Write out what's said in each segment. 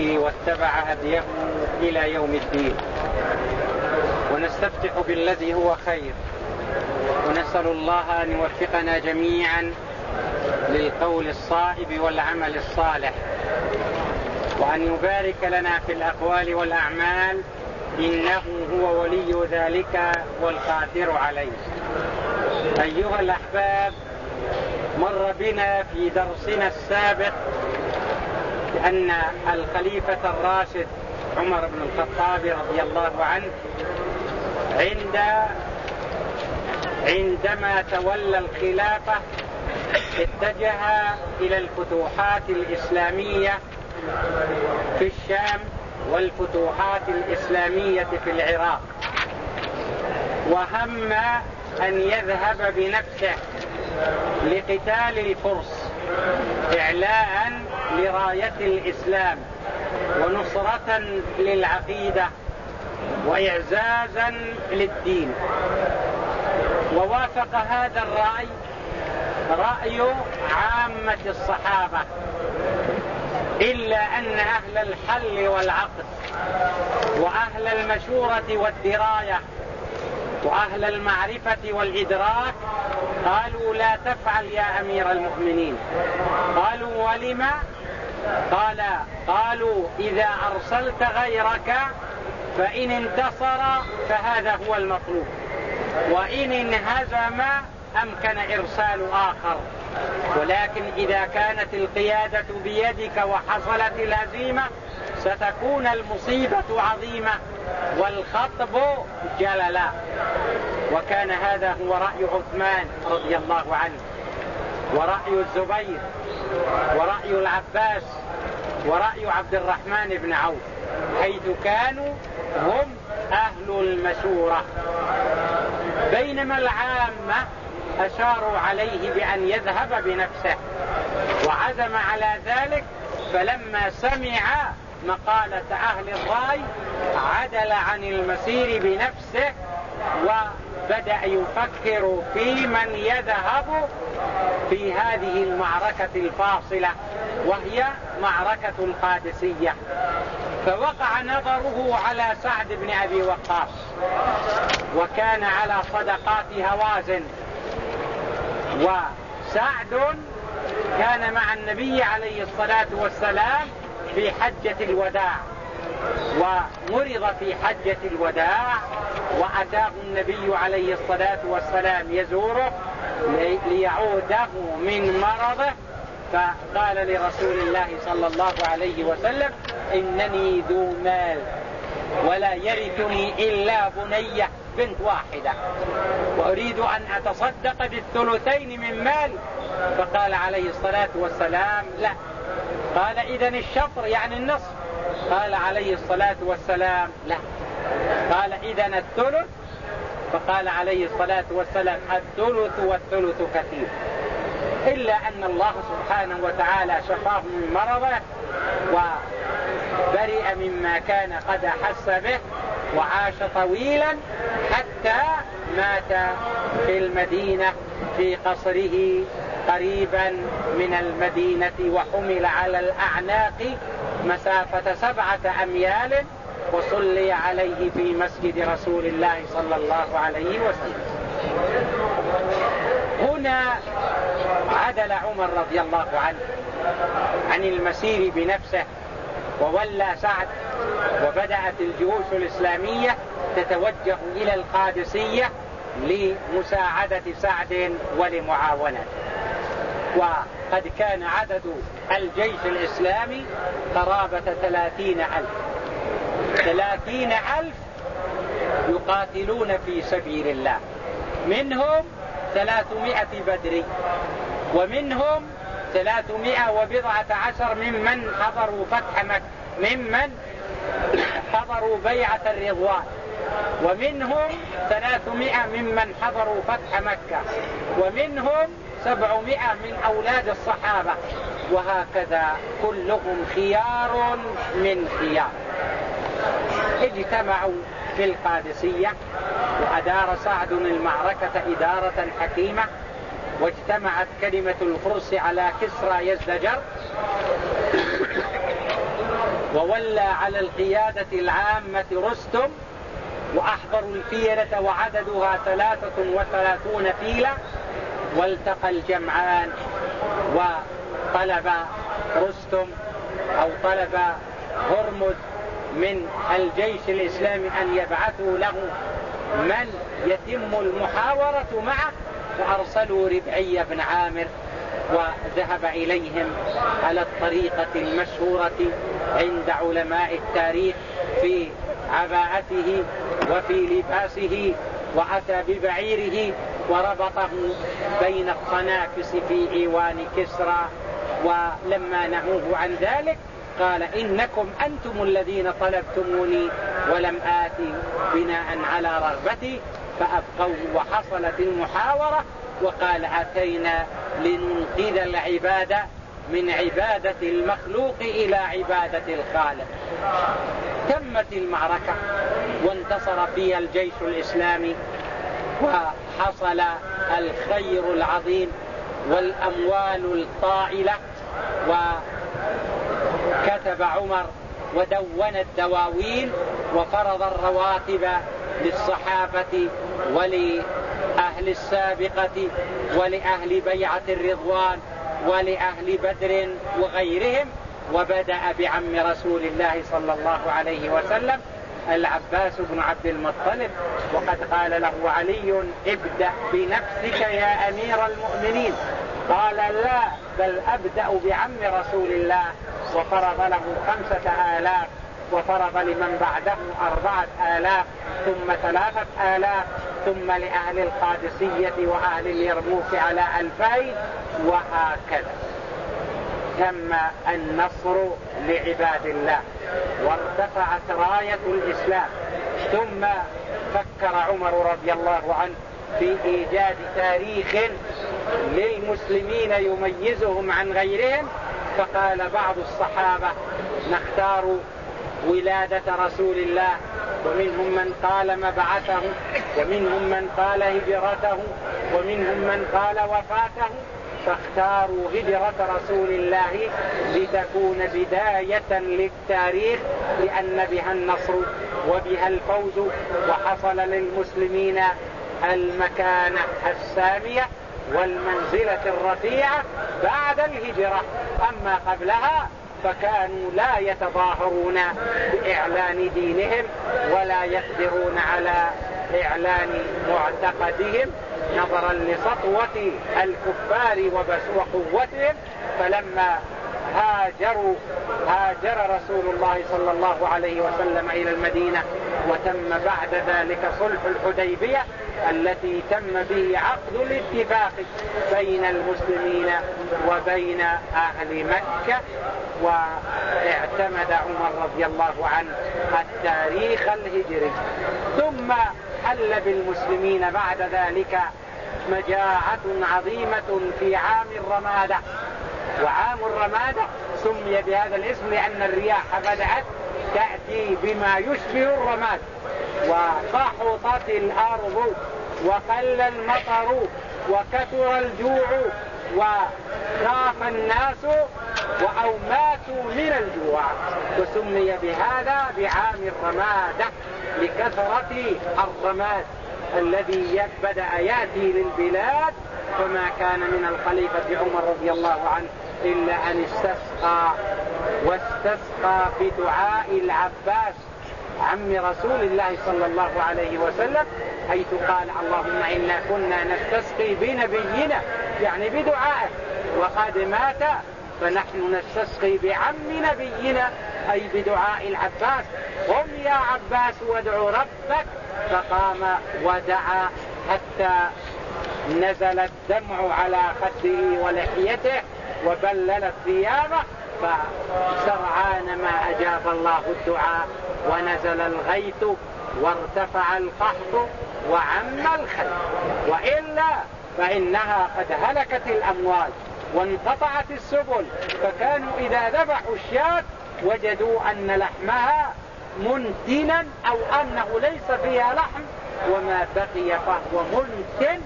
به واتبع هديه إلى يوم الدين. ونستفتح بالذي هو خير. ونسأل الله أن يوفقنا جميعا للقول الصائب والعمل الصالح. وأن يبارك لنا في الأقوال والأعمال. إنه هو ولي ذلك والقادر عليه. أيها الأحباب مر بنا في درسنا السابق أن الخليفة الراشد عمر بن الخطاب رضي الله عنه عند عندما تولى الخلافة اتجه إلى الفتوحات الإسلامية في الشام والفتوحات الإسلامية في العراق. وهم أن يذهب بنفسه لقتال الفرس إعلاء لراية الإسلام ونصرة للعقيدة وإعزازا للدين. ووافق هذا الرأي رأي عامة الصحابة إلا أن أهل الحل والعقد وأهل المشورة والدراية وأهل المعرفة والإدراك قالوا لا تفعل يا أمير المؤمنين. قالوا ولم قال قالوا إذا أرسلت غيرك فإن انتصر فهذا هو المطلوب. وإن انهزم أمكن إرسال آخر. ولكن إذا كانت القيادة بيدك وحصلت الهزيمة ستكون المصيبة عظيمة والخطب جللا. وكان هذا هو رأي عثمان رضي الله عنه. ورأي الزبير. ورأي العباس ورأي عبد الرحمن بن عوف حيث كانوا هم أهل المشورة بينما العامة أشاروا عليه بأن يذهب بنفسه وعزم على ذلك فلما سمع مقالة أهل الرأي عدل عن المسير بنفسه وبدأ يفكر في من يذهب في هذه المعركة الفاصلة وهي معركة القادسية. فوقع نظره على سعد بن أبي وقاص وكان على صدقات هوازن وسعد كان مع النبي عليه الصلاة والسلام في حجة الوداع. ومرض في حجة الوداع وأتاه النبي عليه الصلاة والسلام يزوره ليعوده من مرضه. فقال لرسول الله صلى الله عليه وسلم إنني ذو مال ولا يرثني إلا بنية بنت واحدة. وأريد أن أتصدق بالثلثين من مالي فقال عليه الصلاة والسلام لا. قال إذا الشطر يعني النصف. قال عليه الصلاة والسلام لا. قال إذا الثلث فقال عليه الصلاة والسلام الثلث والثلث كثير. إلا أن الله سبحانه وتعالى شفاه من مرضه وبرئ مما كان قد أحس به وعاش طويلا حتى مات في المدينة في قصره قريبا من المدينة وحمل على الأعناق مسافة سبعة أميال وصلي عليه في مسجد رسول الله صلى الله عليه وسلم. هنا عدل عمر رضي الله عنه عن المسير بنفسه وولى سعد وبدأت الجيوش الإسلامية تتوجه إلى القادسية لمساعدة سعد ولمعاونته. وقد كان عدد الجيش الإسلامي قرابة ثلاثين ألف. ثلاثين ألف يقاتلون في سبيل الله. منهم ثلاثمائة بدري ومنهم ثلاثمائة وبضعة عشر ممن حضروا فتح مكة ممن حضروا بيعة الرضوان ومنهم ثلاثمائة ممن حضروا فتح مكة ومنهم سبعمائة من أولاد الصحابة. وهكذا كلهم خيار من خيار. اجتمعوا في القادسية وأدار سعد المعركة إدارة حكيمة واجتمعت كلمة الفرس على كسرى يزدجر وولى على القيادة العامة رستم وأحضروا الفيلة وعددها ثلاثة وثلاثون فيلة والتقى الجمعان وطلب رستم أو طلب هرمز من الجيش الإسلامي أن يبعثوا له من يتم المحاورة معه فأرسلوا ربعي بن عامر وذهب إليهم على الطريقة المشهورة عند علماء التاريخ في عباءته وفي لباسه وأتى ببعيره وربطه بين الصنافس في ايوان كسرى ولما نهوه عن ذلك قال إنكم أنتم الذين طلبتموني ولم آتي بناء على رغبتي فأبقوا وحصلت المحاورة وقال أتينا لننقذ العبادة من عبادة المخلوق إلى عبادة الخالق. تمت المعركة وانتصر فيها الجيش الإسلامي وحصل الخير العظيم والأموال الطائلة. وكتب عمر ودون الدواوين وفرض الرواتب للصحابة ولأهل السابقة ولأهل بيعة الرضوان ولأهل بدر وغيرهم. وبدأ بعم رسول الله صلى الله عليه وسلم العباس بن عبد المطلب وقد قال له علي ابدأ بنفسك يا أمير المؤمنين. قال لا بل أبدأ بعم رسول الله. وفرض له خمسة آلاف وفرض لمن بعده أربعة آلاف ثم ثلاثة آلاف ثم لأهل القادسية وأهل اليرموك على ألفين وهكذا. تم النصر لعباد الله. وارتفعت راية الإسلام. ثم فكر عمر رضي الله عنه في إيجاد تاريخ للمسلمين يميزهم عن غيرهم. فقال بعض الصحابة نختار ولادة رسول الله. ومنهم من قال مبعثه ومنهم من قال هجرته ومنهم من قال وفاته فاختاروا هجرة رسول الله لتكون بداية للتاريخ لأن بها النصر وبها الفوز وحصل للمسلمين المكانة السامية والمنزلة الرفيعة بعد الهجرة. أما قبلها فكانوا لا يتظاهرون بإعلان دينهم ولا يقدرون على إعلان معتقدهم. نظرا لسطوة الكفار وقوتهم فلما هاجروا هاجر رسول الله صلى الله عليه وسلم إلى المدينة وتم بعد ذلك صلح الحديبية التي تم به عقد الاتفاق بين المسلمين وبين أهل مكة. واعتمد عمر رضي الله عنه التاريخ الهجري. ثم حل بالمسلمين بعد ذلك مجاعة عظيمة في عام الرمادة. وعام الرمادة سمي بهذا الاسم لأن الرياح بدأت تأتي بما يشبه الرماد. وصحطت الأرض وقل المطر وكثر الجوع وخاف الناس وأو ماتوا من الجوع. وسمي بهذا بعام الرمادة. لكثرة الرماد الذي بدأ يأتي للبلاد فما كان من الخليفة عمر رضي الله عنه إلا أن استسقى واستسقى بدعاء العباس عم رسول الله صلى الله عليه وسلم حيث قال اللهم إنا كنا نستسقي بنبينا يعني بدعائه وقد مات فنحن نستسقي بعم نبينا أي بدعاء العباس. قم يا عباس وادعو ربك فقام ودعا حتى نزل الدمع على خده ولحيته وبللت ثيابه فسرعان ما أجاب الله الدعاء ونزل الغيث وارتفع القحط وعم الخير وإلا فإنها قد هلكت الأموال. وانقطعت السبل فكانوا إذا ذبحوا الشاة وجدوا أن لحمها منتنا أو أنه ليس فيها لحم وما بقي فهو منتن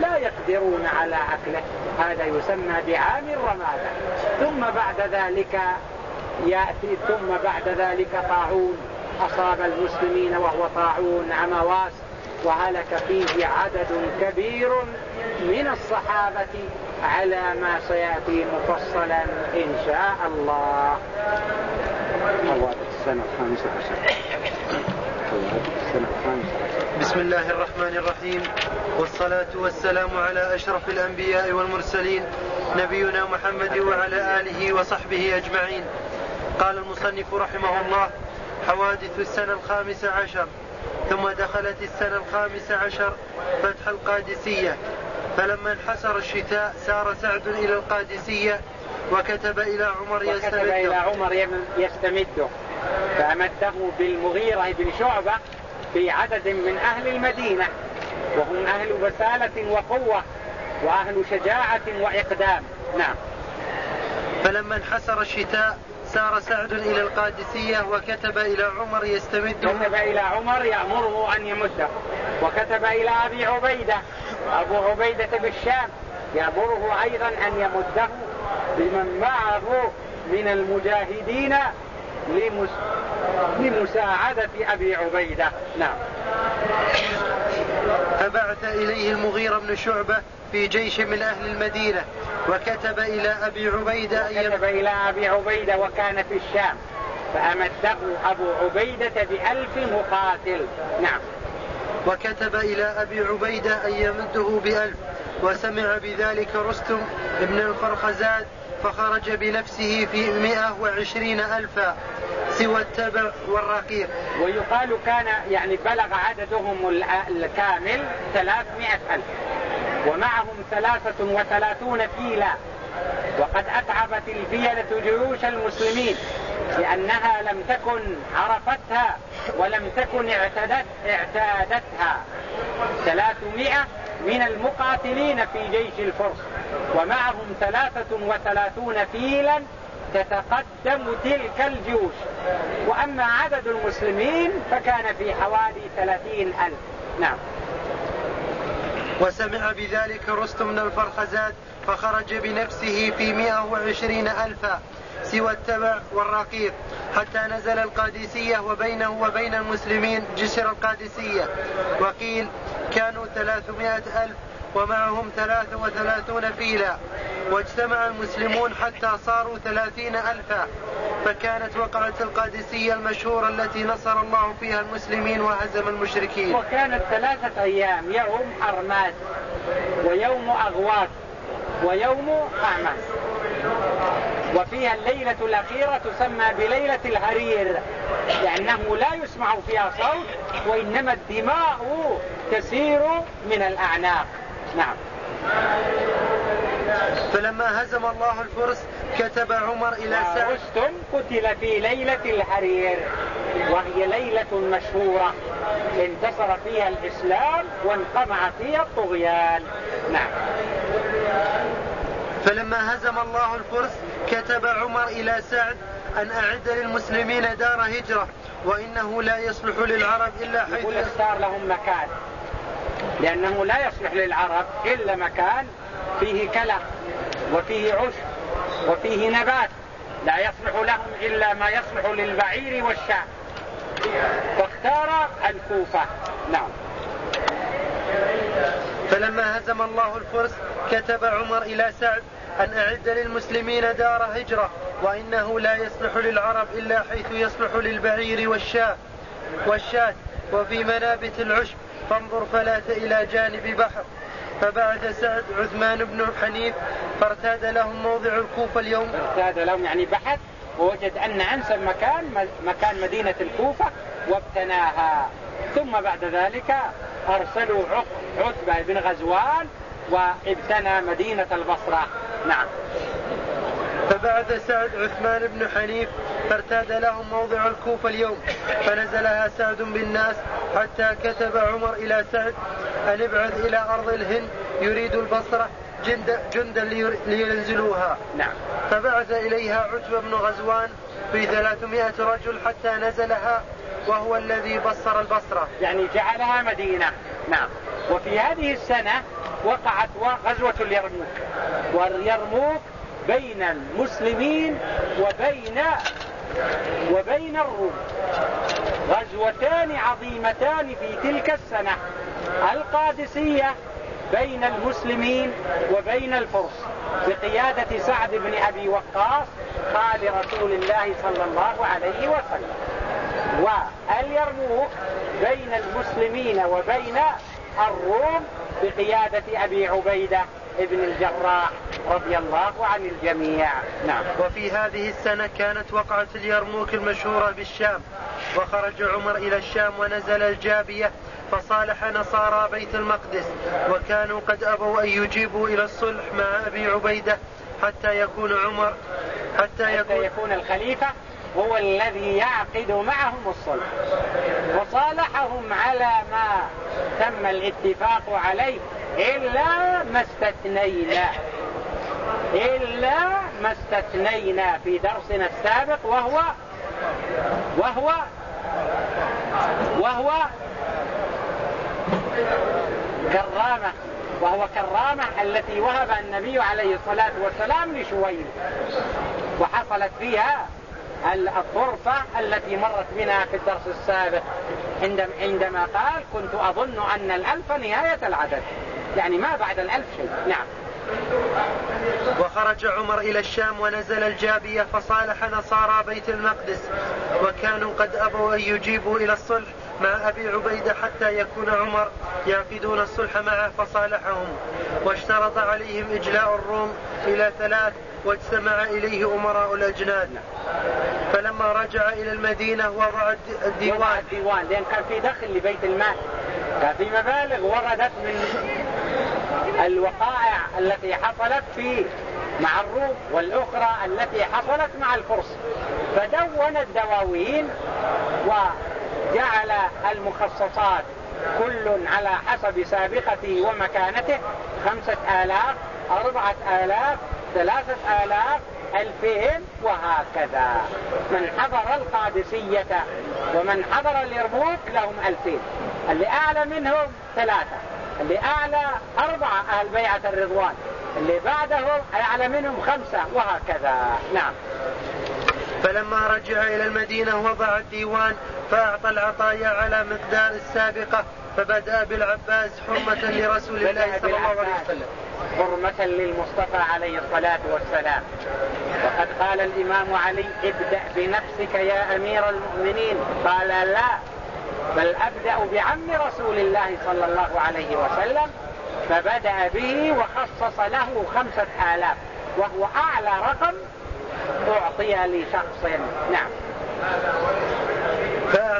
لا يقدرون على أكله. هذا يسمى بعام الرمادة. ثم بعد ذلك يأتي ثم بعد ذلك طاعون. أصاب المسلمين وهو طاعون عمواس. وهلك فيه عدد كبير من الصحابة على ما سيأتي مفصلا إن شاء الله. السنة الخامسة عشر. بسم الله الرحمن الرحيم. والصلاة والسلام على أشرف الأنبياء والمرسلين نبينا محمد وعلى آله وصحبه أجمعين. قال المصنف رحمه الله حوادث السنة الخامسة عشر. ثم دخلت السنة الخامسة عشر فتح القادسية. فلما انحسر الشتاء سار سعد إلى القادسية وكتب إلى عمر يستمده. وكتب إلى عمر يستمده. فأمده بالمغيرة بن شعبة في عدد من أهل المدينة وهم أهل بسالة وقوة وأهل شجاعة وإقدام. نعم. فلما انحسر الشتاء سار سعد إلى القادسية وكتب إلى عمر يستمده كتب إلى عمر يأمره أن يمده. وكتب إلى أبي عبيدة. أبو عبيدة بالشام. يأمره أيضا أن يمده بمن معه من المجاهدين لمس... لمساعدة أبي عبيدة. نعم. فبعث إليه المغيرة بن شعبة في جيش من أهل المدينة وكتب إلى أبي عبيدة كتب إلى أبي عبيدة وكان في الشام فأمده أبو عبيدة بألف مقاتل. نعم. وكتب إلى أبي عبيدة أن يمده بألف وسمع بذلك رستم بن الفرخزاد فخرج بنفسه في مئة وعشرين ألفا سوى التبع والرقيق. ويقال كان يعني بلغ عددهم الكامل ثلاثمائة ألف. ومعهم ثلاثة وثلاثون فيلا وقد أتعبت الفيلة جيوش المسلمين لأنها لم تكن عرفتها ولم تكن اعتادتها. ثلاثمائة من المقاتلين في جيش الفرس. ومعهم ثلاثة وثلاثون فيلا تتقدم تلك الجيوش. وأما عدد المسلمين فكان في حوالي ثلاثين ألف. نعم. وسمع بذلك رستم بن الفرخزاد فخرج بنفسه في مئة وعشرين ألفا سوى التبع والرقيق حتى نزل القادسية وبينه وبين المسلمين جسر القادسية. وقيل كانوا ثلاثمائة ألف ومعهم ثلاث وثلاثون فيلا. واجتمع المسلمون حتى صاروا ثلاثين ألفا. فكانت وقعة القادسية المشهورة التي نصر الله فيها المسلمين وهزم المشركين. وكانت ثلاثة أيام يوم حرمات ويوم أغواث ويوم أعماس وفيها الليلة الأخيرة تسمى بليلة الهرير لأنه لا يسمع فيها صوت وإنما الدماء تسير من الأعناق. نعم. فلما هزم الله الفرس كتب عمر إلى سعد. قتل في ليلة الحرير وهي ليلة مشهورة. انتصر فيها الإسلام وانقمع فيها الطغيان. نعم. فلما هزم الله الفرس كتب عمر إلى سعد أن أعد للمسلمين دار هجرة وإنه لا يصلح للعرب إلا حيث يقول اختار لهم مكان. لأنه لا يصلح للعرب إلا مكان فيه كلى وفيه عشب وفيه نبات. لا يصلح لهم إلا ما يصلح للبعير والشاة فاختار الكوفة. نعم. فلما هزم الله الفرس كتب عمر إلى سعد أن أعد للمسلمين دار هجرة وإنه لا يصلح للعرب إلا حيث يصلح للبعير والشاة والشاة وفي منابت العشب. فانظر فلا إلى جانب بحر. فبعث سعد عثمان بن حنيف فارتاد لهم موضع الكوفة اليوم. ارتاد لهم يعني بحث ووجد أن أنسب مكان مكان مدينة الكوفة وابتناها. ثم بعد ذلك أرسلوا عتبة بن غزوان وإبتنى مدينة البصرة. نعم. فبعث سعد عثمان بن حنيف فارتاد لهم موضع الكوفة اليوم فنزلها سعد بالناس حتى كتب عمر إلى سعد أن ابعث إلى أرض الهند يريد البصرة جندا, جندا لينزلوها. نعم. فبعث إليها عتبة بن غزوان في ثلاثمائة رجل حتى نزلها وهو الذي بصر البصرة. يعني جعلها مدينة. نعم. وفي هذه السنة وقعت غزوة اليرموك. واليرموك بين المسلمين وبين وبين الروم. غزوتان عظيمتان في تلك السنة. القادسية بين المسلمين وبين الفرس. بقيادة سعد بن أبي وقاص قال رسول الله صلى الله عليه وسلم. واليرموك بين المسلمين وبين الروم بقيادة أبي عبيدة ابن الجراح رضي الله عن الجميع. نعم. وفي هذه السنة كانت وقعة اليرموك المشهورة بالشام وخرج عمر إلى الشام ونزل الجابية فصالح نصارى بيت المقدس وكانوا قد أبوا أن يجيبوا إلى الصلح مع أبي عبيدة حتى يكون عمر حتى يكون, حتى يكون الخليفة هو الذي يعقد معهم الصلح وصالحهم على ما تم الاتفاق عليه إلا ما استثنينا إلا ما استثنينا في درسنا السابق وهو وهو وهو كرامة وهو كرامة التي وهب النبي عليه الصلاة والسلام لشويل وحصلت فيها الطرفة التي مرت بنا في الدرس السابق. عندما قال كنت أظن أن الألف نهاية العدد. يعني ما بعد الألف شيء. نعم. وخرج عمر إلى الشام ونزل الجابية فصالح نصارى بيت المقدس. وكانوا قد أبوا أن يجيبوا إلى الصلح. مع أبي عبيدة حتى يكون عمر يعقدون الصلح معه فصالحهم. واشترط عليهم إجلاء الروم إلى ثلاث واجتمع إليه أمراء الأجناد. فلما رجع إلى المدينة وضع الديوان. الديوان. لأن كان في دخل لبيت المال. كان في مبالغ وردت من الوقائع التي حصلت في مع الروم والأخرى التي حصلت مع الفرس. فدون الدواوين وجعل المخصصات كل على حسب سابقته ومكانته خمسة آلاف أربعة آلاف ثلاثة آلاف ألفين وهكذا. من حضر القادسية ومن حضر اليرموك لهم ألفين. اللي أعلى منهم ثلاثة. اللي أعلى أربعة أهل بيعة الرضوان. اللي بعدهم أعلى منهم خمسة وهكذا. نعم. فلما رجع إلى المدينة وضع الديوان فأعطى العطايا على مقدار السابقة فبدأ بالعباس حرمة لرسول الله صلى الله عليه وسلم. حرمة للمصطفى عليه الصلاة والسلام. وقد قال الإمام علي ابدأ بنفسك يا أمير المؤمنين. قال لا بل أبدأ بعم رسول الله صلى الله عليه وسلم. فبدأ به وخصص له خمسة آلاف وهو أعلى رقم أعطي لشخص. نعم.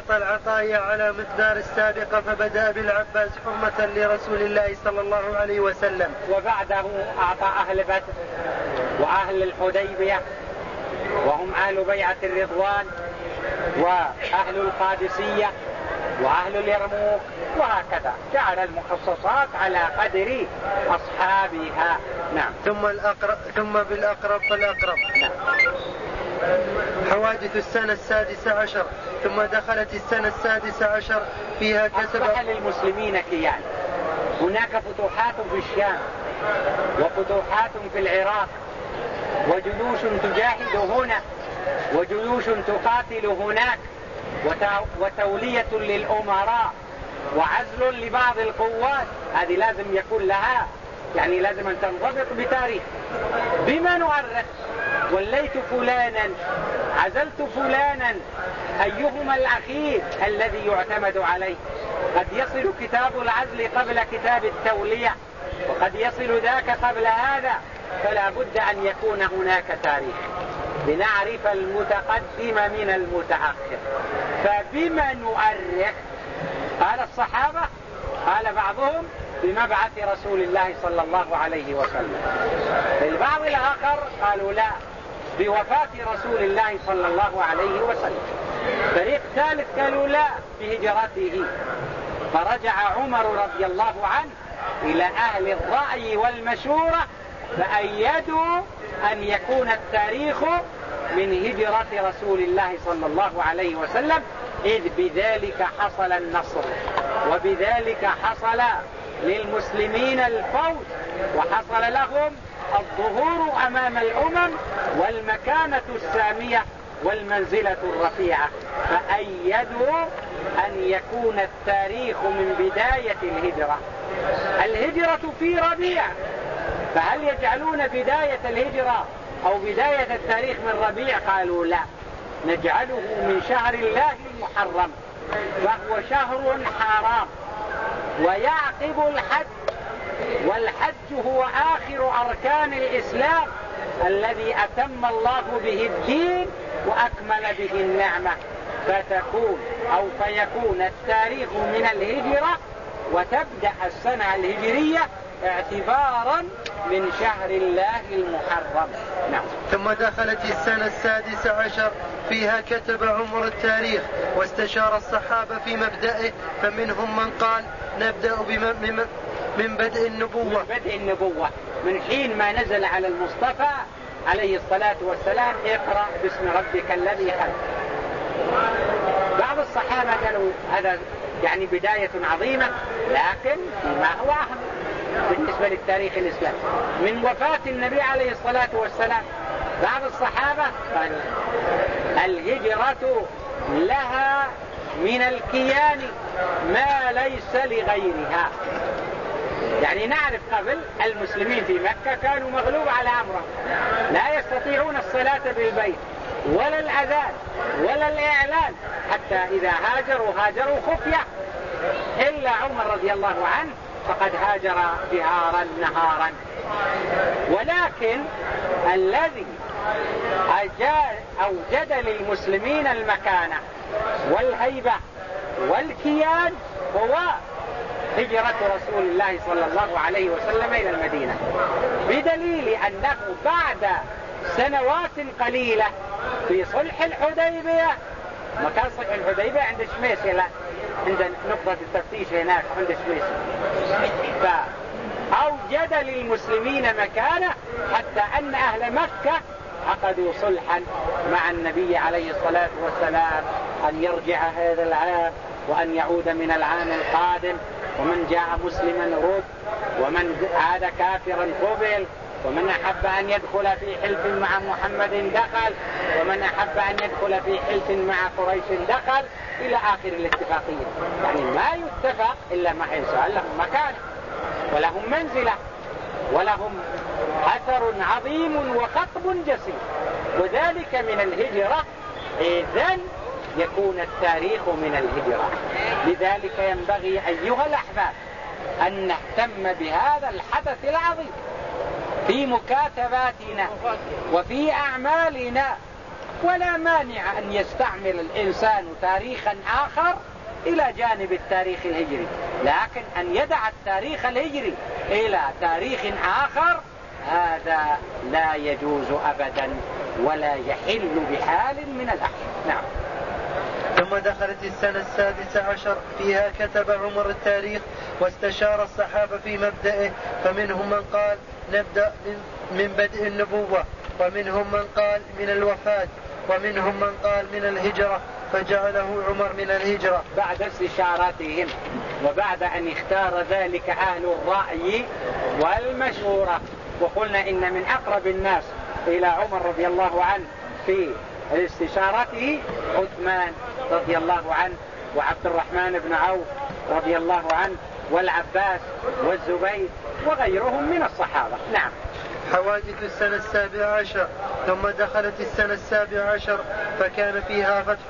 فأعطى العطايا على مقدار السابقة فبدأ بالعباس حرمة لرسول الله صلى الله عليه وسلم. وبعده أعطى أهل بدر وأهل الحديبية وهم أهل بيعة الرضوان وأهل القادسية وأهل اليرموك وهكذا. جعل المخصصات على قدر أصحابها. نعم. ثم الأقرب ثم بالأقرب فالأقرب. نعم. حوادث السنة السادسة عشر ثم دخلت السنة السادسة عشر فيها كسب. أصبح للمسلمين كيان. هناك فتوحات في الشام وفتوحات في العراق وجيوش تجاهد هنا وجيوش تقاتل هناك وتولية للأمراء وعزل لبعض القوات. هذه لازم يكون لها يعني لازم أن تنضبط بتاريخ. بما نؤرخ؟ وليت فلانا. عزلت فلانا. أيهما الأخير الذي يعتمد عليه؟ قد يصل كتاب العزل قبل كتاب التولية وقد يصل ذاك قبل هذا فلا بد أن يكون هناك تاريخ. لنعرف المتقدم من المتأخر. فبما نؤرخ؟ قال الصحابة قال بعضهم بمبعث رسول الله صلى الله عليه وسلم. البعض الآخر قالوا لا بوفاة رسول الله صلى الله عليه وسلم. فريق ثالث قالوا لا بهجرته. فرجع عمر رضي الله عنه إلى أهل الرأي والمشورة فأيدوا أن يكون التاريخ من هجرة رسول الله صلى الله عليه وسلم إذ بذلك حصل النصر وبذلك حصل للمسلمين الفوز وحصل لهم الظهور أمام الأمم والمكانة السامية والمنزلة الرفيعة. فأيدوا أن يكون التاريخ من بداية الهجرة. الهجرة في ربيع. فهل يجعلون بداية الهجرة أو بداية التاريخ من ربيع؟ قالوا لا. نجعله من شهر الله المحرم. فهو شهر حرام. ويعقب الحج. والحج هو آخر أركان الإسلام الذي أتم الله به الدين وأكمل به النعمة. فتكون أو فيكون التاريخ من الهجرة وتبدأ السنة الهجرية اعتبارا من شهر الله المحرم. نعم. ثم دخلت السنة السادسة عشر فيها كتب عمر التاريخ واستشار الصحابة في مبدئه فمنهم من قال نبدأ بم... من بدء النبوة. من بدء النبوة. من حين ما نزل على المصطفى عليه الصلاة والسلام اقرأ باسم ربك الذي خلق. بعض الصحابة قالوا هذا يعني بداية عظيمة لكن فيما هو أهم. بالنسبة للتاريخ الإسلامي. من وفاة النبي عليه الصلاة والسلام بعض الصحابة قال الهجرة لها من الكيان ما ليس لغيرها. يعني نعرف قبل المسلمين في مكة كانوا مغلوب على أمره لا يستطيعون الصلاة بالبيت ولا الأذان ولا الإعلان. حتى إذا هاجروا هاجروا خفية. إلا عمر رضي الله عنه فقد هاجر جهارا نهارا. ولكن الذي أوجد للمسلمين المكانة والهيبة والكيان هو هجرة رسول الله صلى الله عليه وسلم إلى المدينة. بدليل أنه بعد سنوات قليلة في صلح الحديبية مكان صلح الحديبية عند شميسة عند نقطة التفتيش هناك عند شميسة فأوجد للمسلمين مكانة حتى أن أهل مكة عقدوا صلحا مع النبي عليه الصلاة والسلام أن يرجع هذا العام وأن يعود من العام القادم. ومن جاء مسلما رد ومن عاد كافرا قبل ومن أحب أن يدخل في حلف مع محمد دخل ومن أحب أن يدخل في حلف مع قريش دخل إلى آخر الاتفاقية. يعني ما يتفق إلا ما حيث لهم مكان ولهم منزلة ولهم أثر عظيم وخطب جسيم. وذلك من الهجرة. إذن يكون التاريخ من الهجرة. لذلك ينبغي أيها الأحباب أن نهتم بهذا الحدث العظيم. في مكاتباتنا وفي أعمالنا. ولا مانع أن يستعمل الإنسان تاريخا آخر إلى جانب التاريخ الهجري. لكن أن يدع التاريخ الهجري إلى تاريخ آخر هذا لا يجوز أبدا ولا يحل بحال من الأحوال. نعم. ثم دخلت السنة السادسة عشر فيها كتب عمر التاريخ واستشار الصحابة في مبدئه فمنهم من قال نبدأ من بدء النبوة ومنهم من قال من الوفاة ومنهم من قال من الهجرة فجعله عمر من الهجرة. بعد استشارتهم وبعد أن اختار ذلك أهل الرأي والمشورة. وقلنا إن من أقرب الناس إلى عمر رضي الله عنه في استشارته عثمان رضي الله عنه وعبد الرحمن بن عوف رضي الله عنه والعباس والزبير وغيرهم من الصحابة. نعم. حوادث السنة السابعة عشر ثم دخلت السنة السابعة عشر فكان فيها فتح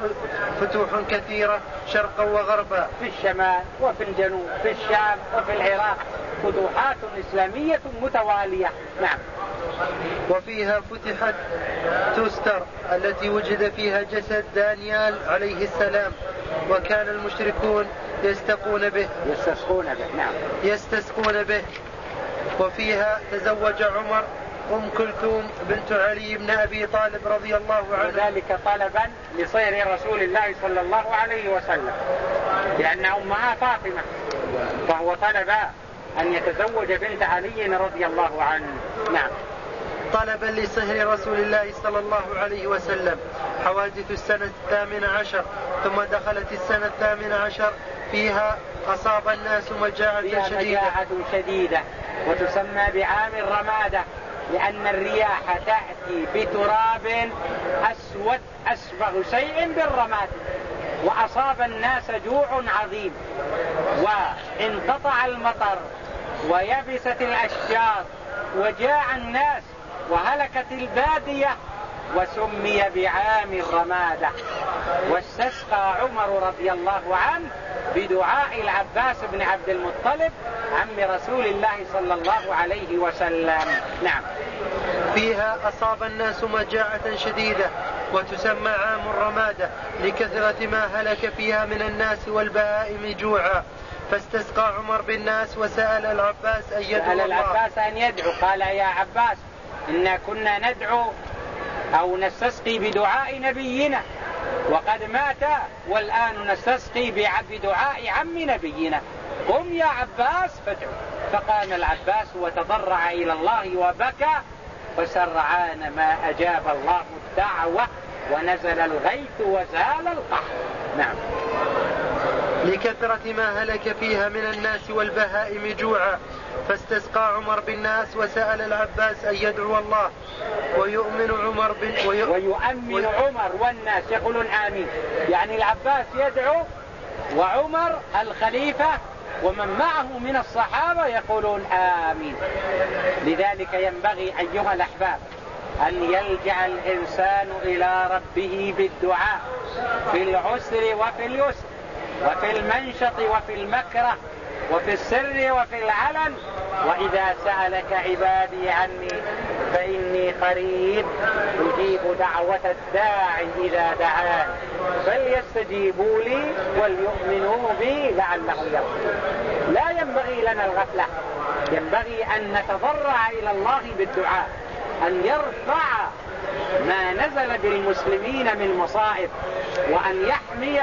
فتوح كثيرة شرقا وغربا. في الشمال وفي الجنوب في الشام وفي العراق فتوحات إسلامية متوالية. نعم. وفيها فتحت تستر التي وجد فيها جسد دانيال عليه السلام وكان المشركون يستقون به. يستسقون به نعم. يستسقون به. وفيها تزوج عمر أم كلثوم بنت علي بن أبي طالب رضي الله عنه. وذلك طلبا لصير رسول الله صلى الله عليه وسلم لأن أمها فاطمة فهو طلب أن يتزوج بنت علي رضي الله عنه. نعم. طلبا لصهر رسول الله صلى الله عليه وسلم. حوادث السنة الثامنة عشر ثم دخلت السنة الثامنة عشر فيها أصاب الناس مجاعة فيها شديدة. مجاعة شديدة وتسمى بعام الرمادة لأن الرياح تأتي بتراب أسود أسبغ شيء بالرماد وأصاب الناس جوع عظيم. وانقطع المطر. ويبست الأشجار وجاع الناس وهلكت البادية وسمي بعام الرمادة. واستسقى عمر رضي الله عنه بدعاء العباس بن عبد المطلب عم رسول الله صلى الله عليه وسلم. نعم. فيها أصاب الناس مجاعة شديدة وتسمى عام الرمادة لكثرة ما هلك فيها من الناس والبهائم جوعا. فاستسقى عمر بالناس وسأل العباس أن يدعو سأل العباس أن يدعو. قال يا عباس إنا كنا ندعو أو نستسقي بدعاء نبينا. وقد مات والآن نستسقي بدعاء عم نبينا. قم يا عباس فادعو. فقام العباس وتضرع إلى الله وبكى فسرعان ما أجاب الله الدعوة ونزل الغيث وزال القحط نعم. لكثرة ما هلك فيها من الناس والبهائم جوعا. فاستسقى عمر بالناس وسأل العباس أن يدعو الله. ويؤمن عمر بن وي... ويؤمن عمر والناس يقولون آمين. يعني العباس يدعو وعمر الخليفة ومن معه من الصحابة يقولون آمين. لذلك ينبغي أيها الأحباب أن يلجأ الإنسان إلى ربه بالدعاء في العسر وفي اليسر. وفي المنشط وفي المكره وفي السر وفي العلن. وإذا سألك عبادي عني فإني قريب أجيب دعوة الداعي إذا دعان فليستجيبوا لي وليؤمنوا بي لعلهم يرشدون. لا ينبغي لنا الغفلة. ينبغي أن نتضرع إلى الله بالدعاء. أن يرفع ما نزل بالمسلمين من مصائب. وأن يحمي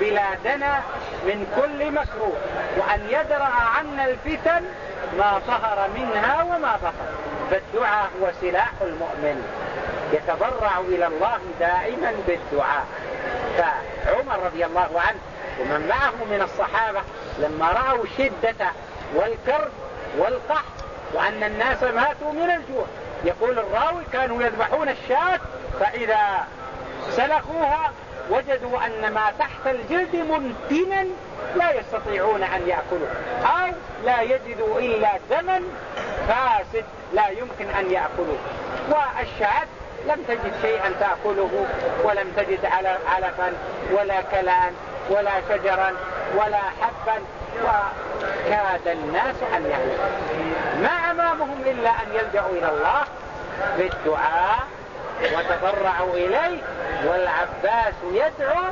بلادنا من كل مكروه وأن يدرع عنا الفتن ما ظهر منها وما بطن. فالدعاء هو سلاح المؤمن يتضرع إلى الله دائما بالدعاء. فعمر رضي الله عنه ومن معه من الصحابة لما رأوا شدة والكرب والقحط وأن الناس ماتوا من الجوع يقول الراوي كانوا يذبحون الشاة فإذا سلخوها وجدوا أن ما تحت الجلد منتنا لا يستطيعون أن يأكلوا أو لا يجدوا إلا دما فاسد لا يمكن أن يأكلوا والشعب لم تجد شيئا تأكله ولم تجد علفا ولا كلان ولا شجرا ولا حبا وكاد الناس أن يهلكوا ما أمامهم إلا أن يلجأوا إلى الله بالدعاء وتضرعوا إليه والعباس يدعو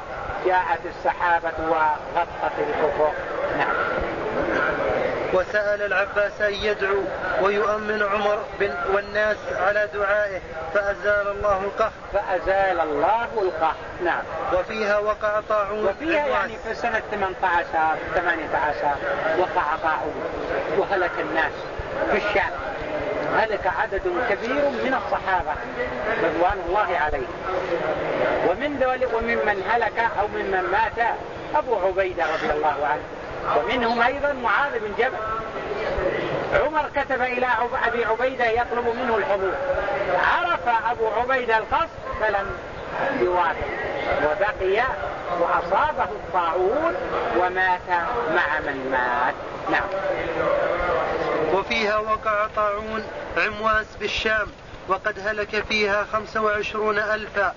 جاءت السحابة وغطت الأفق نعم. وسأل العباس أن يدعو ويؤمن عمر والناس على دعائه فأزال الله القهر. فأزال الله القهر. نعم. وفيها وقع طاعون وفيها يعني في سنة 18 18 وقع طاعون وهلك الناس في الشام. هلك عدد كبير من الصحابة رضوان الله عليهم. ومن ذلك وممن هلك أو ممن مات أبو عبيدة رضي الله عنه. ومنهم أيضا معاذ بن جبل. عمر كتب إلى أبي عبيدة يطلب منه الحضور. عرف أبو عبيدة القصد فلم يوافق. وبقي وأصابه الطاعون ومات مع من مات. نعم. وفيها وقع طاعون عمواس بالشام وقد هلك فيها خمس وعشرون ألفا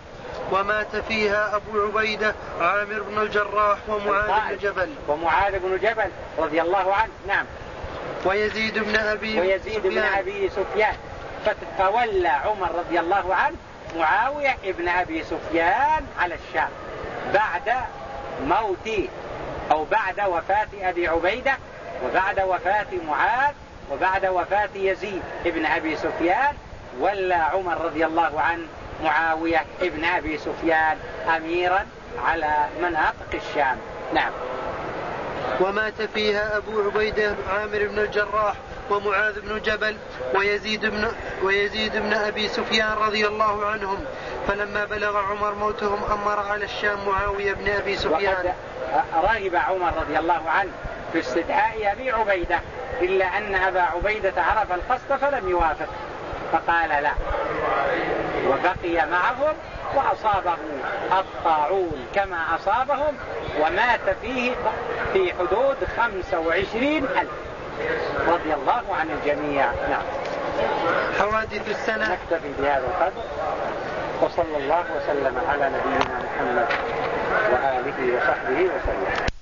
ومات فيها أبو عبيدة عامر بن الجراح ومعاذ بن جبل. ومعاذ بن جبل رضي الله عنه نعم. ويزيد بن أبي ويزيد بن أبي سفيان. فتولى عمر رضي الله عنه معاوية ابن أبي سفيان على الشام. بعد موت أو بعد وفاة أبي عبيدة وبعد وفاة معاذ وبعد وفاة يزيد ابن أبي سفيان ولى عمر رضي الله عنه معاوية ابن أبي سفيان أميرا على مناطق الشام. نعم. ومات فيها أبو عبيدة عامر بن الجراح ومعاذ بن جبل ويزيد بن ويزيد بن أبي سفيان رضي الله عنهم. فلما بلغ عمر موتهم أمر على الشام معاوية بن أبي سفيان. رغب عمر رضي الله عنه في استدعاء أبي عبيدة إلا أن أبا عبيدة عرف القصد فلم يوافق فقال لا وبقي معهم وأصابه الطاعون كما أصابهم ومات فيه في حدود خمسة وعشرين ألف. رضي الله عن الجميع. نعم. حوادث السنة. نكتفي بهذا القدر وصلى الله وسلم على نبينا محمد وآله وصحبه وسلم.